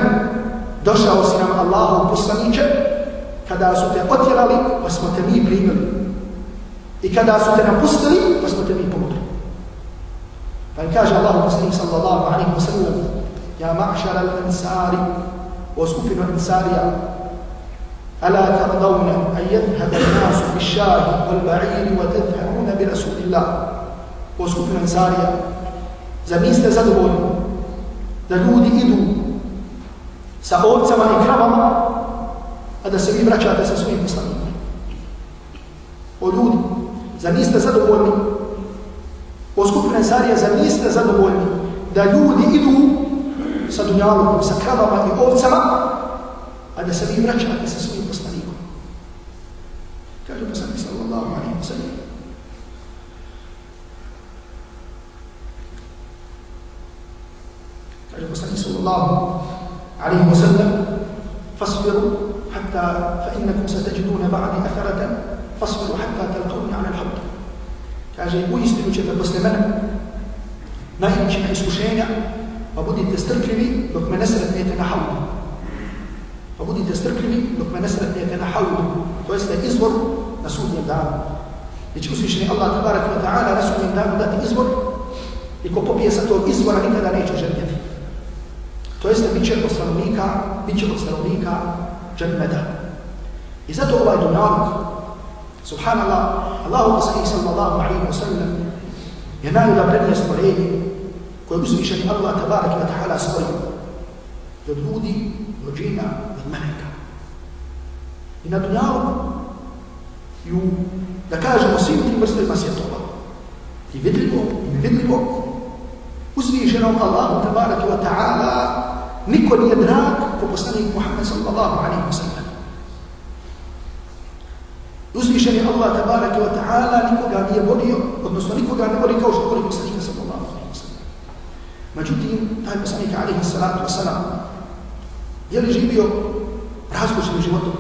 došao si nam Allahu poslaniče, kada su te otjerali, pa smo te mi primili. I kada su te napustili, pa smo te mi pomogli. Pa im kaže Allahu poslanik sallallahu alaihi wa sallam, يا معشر الأنصار وسكن الأنسار ألا ترضون أن يذهب الناس بالشاه والبعير وتذهبون برسول الله؟ وسكن الأنسار زميست زدول زدود إدو سأول سما إكرامما هذا سوي برشا تسوي مسلم ودود زميست زدول وسكن الأنسار زميست زدول da ljudi إدو sa dunjalom, sa kravama i ovcama, a da se vi vraćate sa svojim poslanikom. Kaže poslanik sallallahu alaihi wa sallam. Kaže poslanik sallallahu alaihi wa sallam فاصبروا حتى فإنكم ستجدون بعد أثرة فاصبروا حتى تلقوني على الحوض kaže u istinu ćete posle mene naići na iskušenja pa budite strpljivi dok me ne sretnijete na haudu pa budite strpljivi dok me ne sretnijete na haudu to jeste izvor na sudnjem danu. Gdje će usvišeni Allah tabarak wa ta'ala na sudnjem danu dati izvor i ko popije sa tog izvora nikada neće žernjeti to jeste bit će od stanovnika bit će od stanovnika dženneta. I zato ovaj dunjavnik Subhanallah, Allahu poslanik sallallahu alaihi wa sallam je najodabrenije stvorenje koje uzvišeni Allah tabarak wa ta'ala stvorio od ljudi, od džina, od meleka. I na dunjalu i u da kažemo svim tim vrstovima svjetova. I vidljivo, i vidljivo, uzvišenom Allahu tabaraka wa ta'ala, niko nije drag po poslanik Muhammed sallallahu alaihi wa sallam. Uzvišen je Allah tabaraka wa ta'ala, nikoga nije volio, odnosno nikoga ne voli kao što voli poslanika sallallahu wa. Međutim, taj poslanik alihi salatu wasalam je li živio razkošnim životom?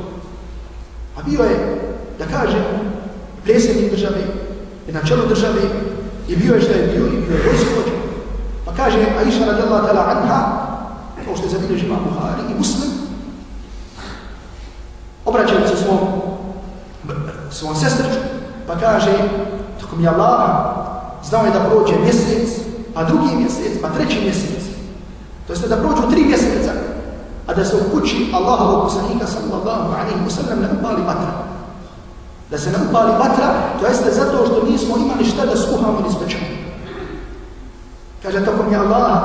A bio je, da kažem, predsjednik države, i na čelu države, i bio je što je bio, i bio je vojskovođa. Pa kaže Aisha radijallahu ta'ala anha, kao što je zabilježi Buhari i Muslim, obraćaju se svom, svom sestrču, pa kaže, tako mi Allah, znao je da prođe mjesec, pa drugi mjesec, pa treći mjesec. To jeste da prođu tri mjeseca, a da se u kući Allahovog poslanika sallallahu alaihi wa sallam ne upali vatra. Da se ne upali vatra, to jeste zato što nismo imali šta da skuhamo ni spečemo. Kaže, tako mi Allah,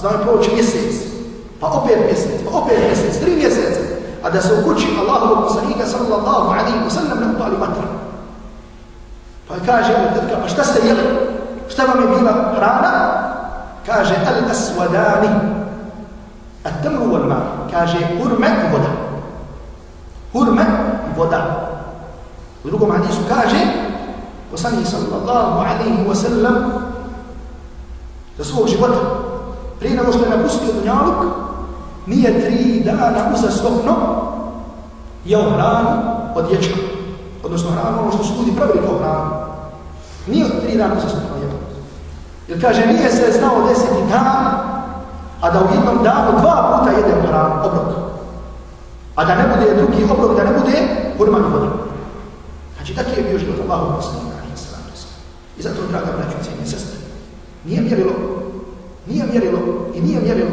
znao je proći mjesec, pa opet mjesec, pa opet mjesec, tri mjeseca, a da se u kući Allahovog poslanika sallallahu alaihi wa sallam ne upali vatra. Pa kaže, pa šta ste jeli? Šta vam je bila hrana? Kaže, al-aswadani, at-tamru wal ma. Kaže, hurme i voda. Hurme i voda. U drugom hadisu kaže, poslanik sallallahu alaihi wa sallam, za svog života, prije nego što je napustio dunjaluk, nije tri dana uzastopno jeo hranu od ječka. Odnosno hranu, ono što su ljudi pravili kao hranu. Nije od tri dana uzastopno jeo. Jer kaže, nije se znao deseti dan, a da u jednom danu dva puta jede hranu, obrok. A da ne bude drugi obrok, da ne bude hurman voda. Znači, tako je bio život Allahu poslanika. I zato, draga braću, cijenje sestre, nije mjerilo, nije mjerilo i nije mjerilo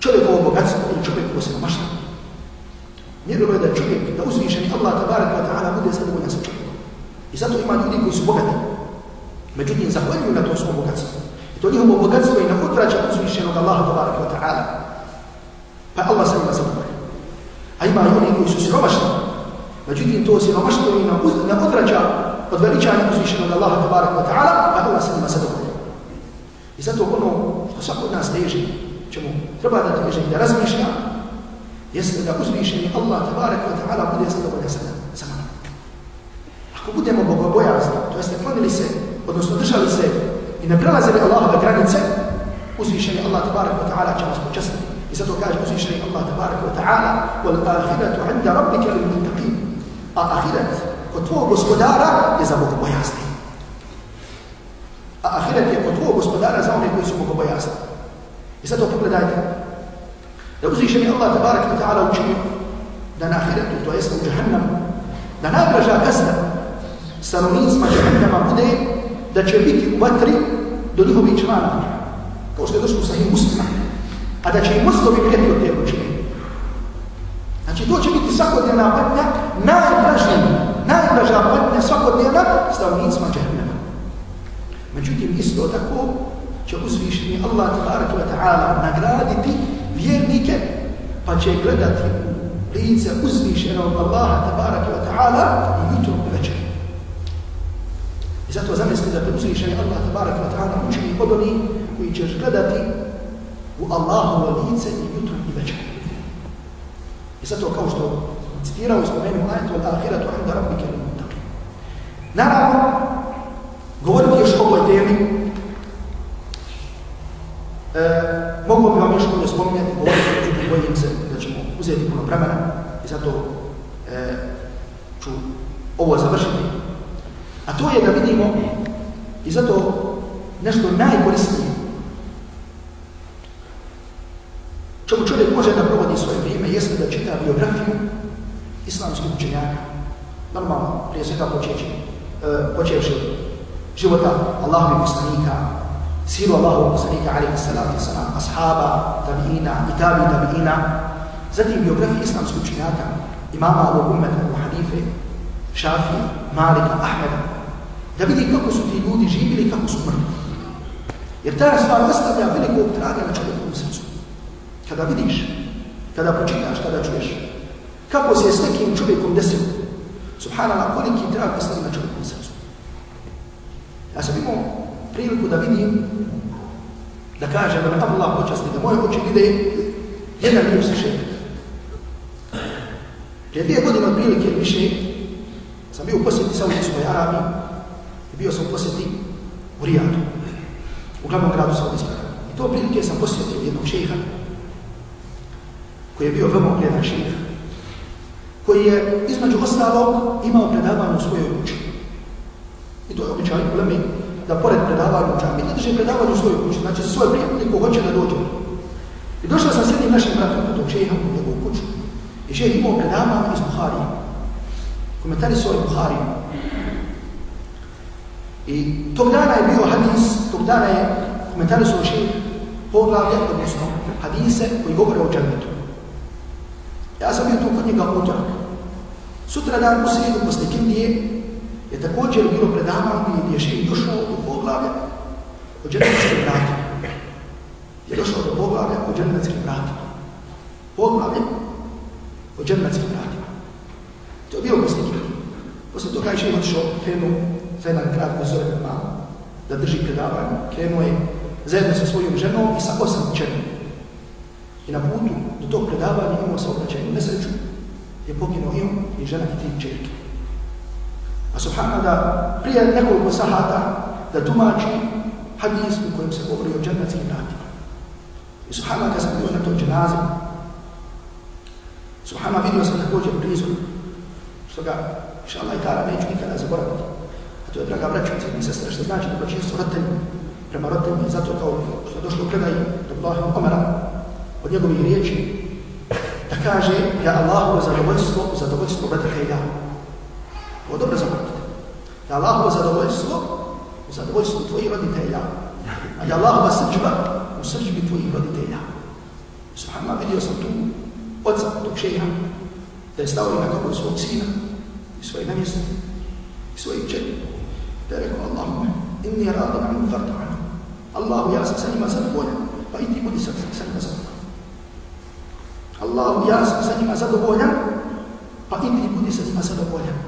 čovjekovo bogatstvo ili čovjekovo siromaštvo. Mjerilo je da čovjek, da uzvišeni Allah tabarak wa ta'ala bude zadovoljan sa čovjekom. I zato ima ljudi koji su bogati. Međutim, zahvaljuju na to svom bogatstvu. I to njihovo bogatstvo je na odvraća uzvišenog Allaha tabaraka wa ta'ala. Pa Allah sam ima zadovolja. A ima i oni koji su siromašni. Međutim, to siromaštvo je na, na odvraća od veličanja uzvišenog Allaha tabaraka wa ta'ala, pa Allah sam ima zadovolja. I zato ono što svako od nas teži, čemu treba da teži da razmišlja, jeste da uzvišeni Allah tabaraka wa ta'ala držali se i ne prelazili Allahove granice, uzvišeni Allah tabarak wa ta'ala će nas počestiti. I zato kaže uzvišeni Allah tabarak wa ta'ala wal ahiratu inda rabbika lil muttaqin. A ahiret kod tvojeg gospodara je za bogobojazni. A ahiret je kod tvojeg gospodara za one koji su bogobojazni. I zato pogledajte, da uzvišeni Allah tabarak wa ta'ala učini da na ahiretu, to jeste u džahannamu, da najbraža kazna stanovnicima džahannama bude da će biti u vatri do njihovih člana, kao što je došlo sa sahih muslima, a da će im mozgovi prijeti od te učine. Znači, to će biti svakodnevna patnja, najbražnija, najbraža patnja svakodnevna stavnicima džahnama. Međutim, isto tako će uzvišeni Allah tabaraka wa ta'ala nagraditi vjernike, pa će gledati u lice uzvišenog Allaha tabaraka wa ta'ala i jutro i zato zamislite da te uzvišeni Allah tabaraka wa ta'ala učini od onih koji ćeš gledati u Allahovo lice i jutro i večer. I zato kao što citirao i spomenuo ajetu od ahiratu inda rabbike li mutaki. Naravno, govoriti još o ovoj temi, e, mogu bi vam još ovdje spominjati, govoriti, međutim, bojim se da ćemo uzeti puno vremena i zato e, ću ovo završiti. A to je da vidimo i zato nešto najkorisnije. Čemu čovjek može da provodi svoje vrijeme jeste da čita biografiju islamskih učenjaka. Normalno, prije svega počeći, e, počevši života Allahovi poslanika, siru Allahovi poslanika, alaihi salatu salam, ashaba, tabiina, i tabi tabiina, zatim biografije islamskih učenjaka, imama Abu Umeta, Abu Hanife, Šafi, Malika, Ahmeda, da vidi kako su ti ljudi živjeli i kako su mrli. Jer ta stvar ostavlja velikog traga na čovjekovom srcu. Kada vidiš, kada pročitaš, kada čuješ, kako se je s nekim čovjekom desilo. Subhanallah, koliki trag postaviti na čovjekovom srcu. Ja sam imao priliku da vidim, da kažem da me Allah počasti, da moje oči vide jedan se sršetak. Prije dvije godine od prilike više, sam bio u posjeti Saudijskoj Arabiji bio sam posjeti u Rijadu, u glavnom gradu Saudijskoj Arabije. I to prilike sam posjetio jednog šeha, koji je bio veoma ugledan šeha, koji je između ostalog imao predavanje u svojoj kući. I to je običaj u da pored predavanja u džami, ne drže predavanje u svojoj kući, znači za svoje prijatelje ko hoće da dođe. I došao sam s jednim našim bratom kod tog šeha u njegovu kuću. I šeh imao predavanje iz Buharije. Komentari su ovaj Buharije. I tog dana je bio hadis, tog dana je komentari su šeh poglavlje, odnosno hadise koji govore o džanetu. Ja sam bio tu kod njega utorak. Sutra dan u srijedu posle Kindije je također bilo predavanje gdje je šeh došao do poglavlja o džanetskim vratima. Je došao do poglavlja o džanetskim vratima. Poglavlje o džanetskim vratima. To je bilo posle Kindije. Posle toga je šeh otišao, krenuo za jedan kratko zove malo, da drži predavanje. Krenuo je zajedno sa svojom ženom i sa osam čerom. I na putu do tog predavanja imao sa obraćajnu nesreću, je poginuo i on i žena i tri čerke. A subhana da prije nekoliko sahata da tumači hadis u kojem se govori o džennetskim vratima. I subhana kad sam bio na toj dženazi, subhana vidio sam također prizor, što ga, inša Allah i tada, neću nikada zaboraviti. To je, draga braćujice i sestre, što znači dobročinstvo roditelju, prema roditeljima i zato kao što je došlo u predaj Allaha Omara od njegovih riječi, da kaže, ja Allahu zadovoljstvo, zadovoljstvo roditelja. Ovo dobro zapamtite. Da Allahu zadovoljstvo, u zadovoljstvu tvojih roditelja. A ja Allahu srđba u srđbi tvojih roditelja. Subhanallah, vidio sam tu oca, tog šeha, da je stavio na kako svog sina i svoje namjeste i svoje četiri. Da je rekao Allahumma, inni radim anu fardu anu. Allahu, ja sam sa njima zadovoljan, pa i ti budi sa, sa njima zadovoljan. Allahu, ja sam sa njima zadovoljan, pa i ti budi sa njima zadovoljan.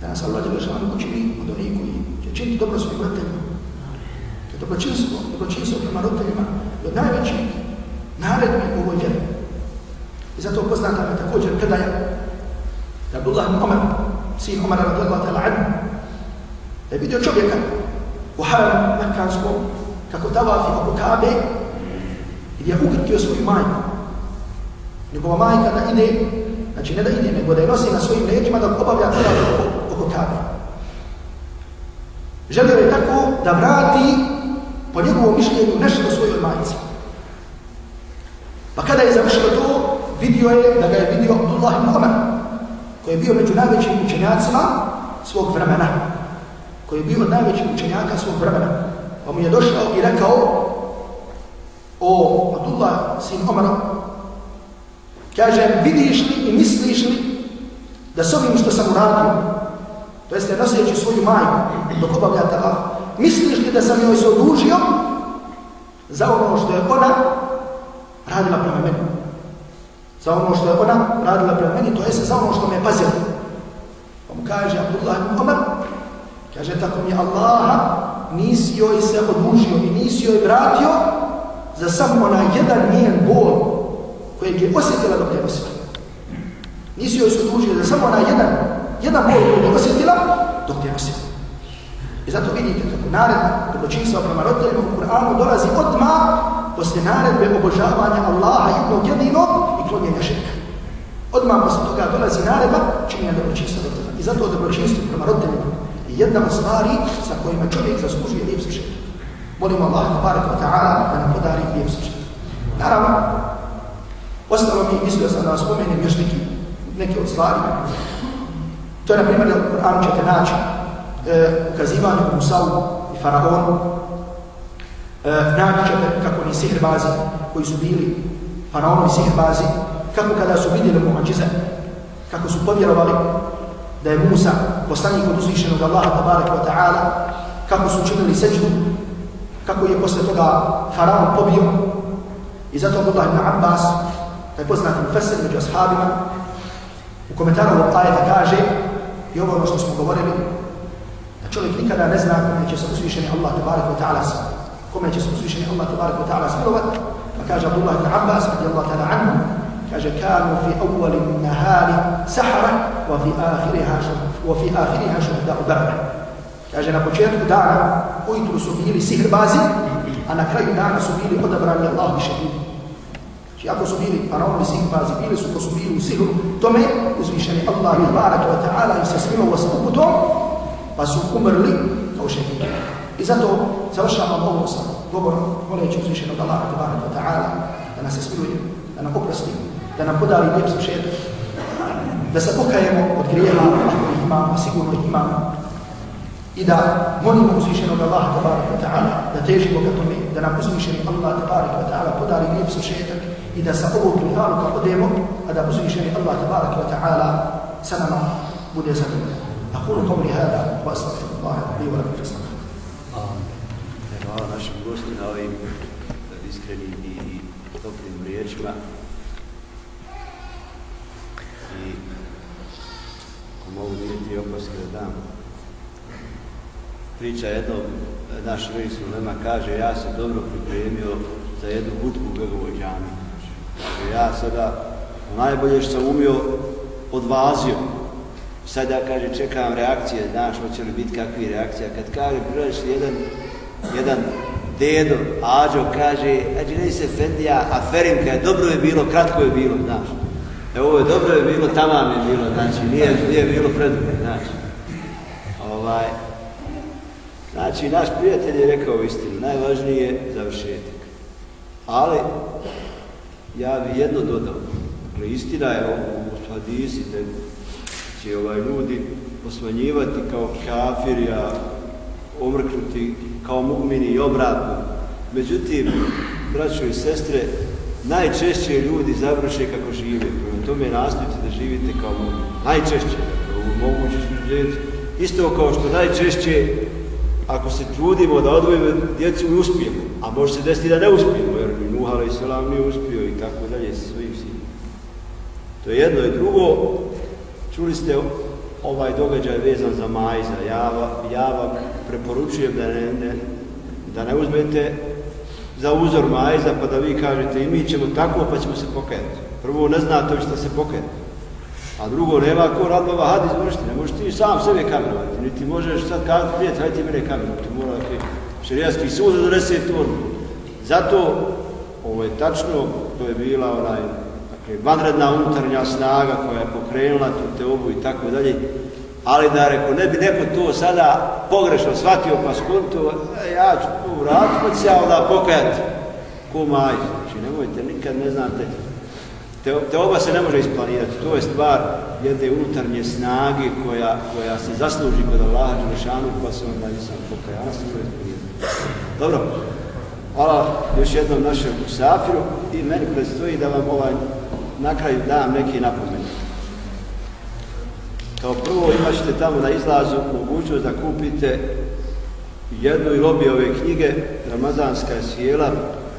Da nas Allah je želano učini od onih koji će činiti dobro svojim roditeljima. To je dobročinstvo, dobročinstvo prema roditeljima je od najvećih naredbi u ovoj vjeri. I zato poznata me također predaja da Abdullah ibn Umar, sin Umara radijallahu ta'ala anhu, da je vidio čovjeka u haram Mekanskom kako tavafi oko Kabe gdje je ukrtio svoju majku. Njegova majka da ide, znači ne da ide, nego da je nosi na svojim leđima da obavlja tavafi oko, oko Kabe. Želio je tako da vrati po njegovom mišljenju nešto svojoj majici. Pa kada je završio to, vidio je da ga je vidio Abdullah ibn Umar, koji je bio među najvećim učenjacima svog vremena, koji je bio od najvećih učenjaka svog vremena. Pa mu je došao i rekao o Abdullah sin Omara, kaže, vidiš li i misliš li da s ovim što sam uradio, to jeste noseći svoju majku dok obavlja tavaf, misliš li da sam joj se odužio za ono što je ona radila prema meni. Za ono što je ona radila prema meni, to jeste za ono što me je pazila. Pa mu kaže Abdullah ibn kaže tako mi Allaha, nisi joj se odužio i nisi joj vratio za samo onaj jedan njen bol kojeg je osjetila dok je osjetila. Nisi joj se odužio za samo onaj jedan, jedan bol kojeg je osjetila dok je osjetila. I zato vidite kako naredba dobročinstva prema roditeljima u Kur'anu dolazi odmah posle naredbe obožavanja Allaha jednog jedinog i klonjenja širka. Odmah posle toga dolazi naredba činjenja dobročinstva roditeljima. I zato dobročinstvo prema roditeljima jedna od stvari sa kojima čovjek zaslužuje lijep sušetak. Molimo Allah, tabaraka wa ta'ala, da nam podari lijep sušetak. Naravno, ostalo mi mislio sam da vas spomenem još neki, neke od stvari. To je, na primjer, da Kur'an ćete naći e, ukazivanje Musa'u i Faraonu. E, naći ćete kako ni sihrbazi koji su bili Faraonovi sihrbazi, kako kada su vidjeli muhađize, kako su povjerovali da je Musa poslanik od uzvišenog Allaha tabaraka wa ta'ala, kako su učinili seđu, kako je posle toga Faraon pobio. I zato Abdullah ibn Abbas, taj poznati mufesir među ashabima, U komentaru ovog ajeta kaže, i ovo ono što smo govorili, da čovjek nikada ne zna kome će se uzvišeni Allah tabarak wa ta'ala smilovat. Kome će se uzvišeni Allah tabarak wa ta'ala smilovat, pa kaže Abdullah ibn Abbas, radi Allah ta'ala anhu, كاجا كانوا في أول النهار سحرا وفي آخرها وفي آخرها شهداء بره كاجا أنا بوشيت دارا ويت وسبيلي سحر بازي أنا كاي دارا سبيلي قد ابرا الله بشهيد. يا بوسبيلي فرعون بسيك بازي بيلي سوكو سبيلي وسيلو تومي وزيشاني الله تبارك وتعالى يستسلم وسبوكتو فسوكو مرلي أو شهيد. إذا تو سوشا الله وصلى Dobro, molit ću uzvišenog Allaha tebara ta'ala da nas ispiruje, da nam oprosti, da nam podari lijep sušetak, da se pokajemo od grijeha, ako ih imamo, a sigurno ih imamo, i da molimo uzvišenog Allaha tabaraka wa ta'ala, da težimo ka tome, da nam uzvišeni Allah tabaraka wa ta'ala podari lijep sušetak i da sa ovog dunjaluka odemo, a da uzvišeni Allah tabaraka wa ta'ala sa nama bude zadovoljan. أقول قولي هذا وأستغفر الله لي ولكم فاستغفروه. Hvala našem gostu na ovim iskrenim i toplim riječima. I ako mogu vidjeti opaske da dam. Priča jedno, naš reis Ulema kaže, ja sam dobro pripremio za jednu hutku u Begovoj džami. Kaže, ja sada najbolje što sam umio odvazio. Sada kaže, čekam reakcije, znaš, hoće li biti kakvi reakcija. Kad kaže, prilaš jedan, jedan dedo, Ađo, kaže, ađe ne se Fendija, aferinka je, dobro je bilo, kratko je bilo, znaš. E ovo je dobro je bilo, tamam je bilo, znači, nije, nije bilo predugo, znači. Ovaj, znači, naš prijatelj je rekao istinu, najvažnije je završetak. Ali, ja bi jedno dodao, dakle, istina je ovo u hadisi, da će ovaj ljudi osmanjivati kao kafirja, omrknuti kao mugmini i obratno. Međutim, braćo i sestre, najčešće ljudi završe kako žive. Prema tome nastojite da živite kao mogu. Najčešće, dakle, u moguće djecu. Isto kao što najčešće, ako se trudimo da odvojimo djecu i uspijemo, a može se desiti da ne uspijemo, jer mi Nuh a.s. nije uspio i tako dalje sa svojim sinom. To je jedno i drugo. Čuli ste ovaj događaj vezan za majza. Ja, ja vam preporučujem da ne, ne, da ne uzmete za uzor majza pa da vi kažete i mi ćemo tako pa ćemo se pokajati. Prvo ne znate što se pokaje. A drugo, nema ko radova had izvršiti, ne možeš ti sam sebe kamenovati, niti možeš sad kazati, prijatelj, hajde ti mene kamenovati, mora ti šarijanski sud da donese tu odluku. Zato, ovo je tačno, to je bila onaj, dakle, vanredna unutarnja snaga koja je pokrenula tu teobu i tako dalje, ali da reko, ne bi neko to sada pogrešno shvatio pa skonto, e, ja ću tu vratiti, pa ću se ja onda pokajati. Ko maj, znači nemojte, nikad ne znate, Te, teoba se ne može isplanirati, to je stvar jedne unutarnje snage koja, koja se zasluži kod Allaha Đelešanu, pa se onda nisam pokaja, ona isplanirati. Dobro, hvala još jednom našem Safiru i meni predstoji da vam ovaj, na kraju dam neki napomen. Kao prvo imat ćete tamo na izlazu mogućnost da kupite jednu ili obje ove knjige, Ramazanska sjela,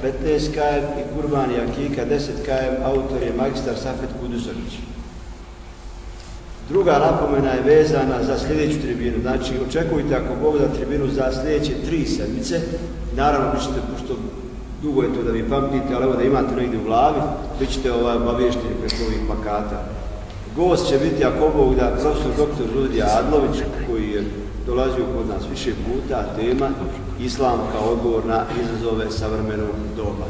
15 km i Kurban i Akika 10 km, autor je magistar Safet Kudusović. Druga napomena je vezana za sljedeću tribinu, znači očekujte ako Bog da tribinu za sljedeće tri sedmice, naravno vi ćete, pošto dugo je to da vi pamtite, ali evo da imate ono negdje u glavi, vi ćete ovaj, obavješteni preko ovih plakata. Gost će biti, ako Bog da, profesor dr. Rudija Adlović, koji je dolazio kod nas više puta, tema Islam kao odgovor na izazove savremenog doba.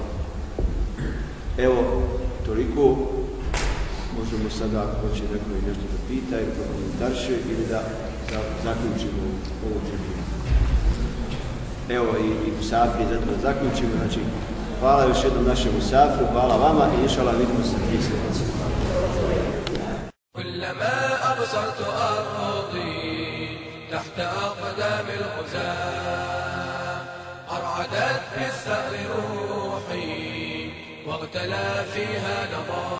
Evo, toliko možemo sada, ako hoće neko i nešto da pita ili prokomentarše ili da, da zaključimo ovu tribunu. Evo i, i Musafri, zato da zaključimo, znači, hvala još jednom našem Musafru, hvala vama i inšala vidimo se tri sljedeće. كلما أبصرت أرضي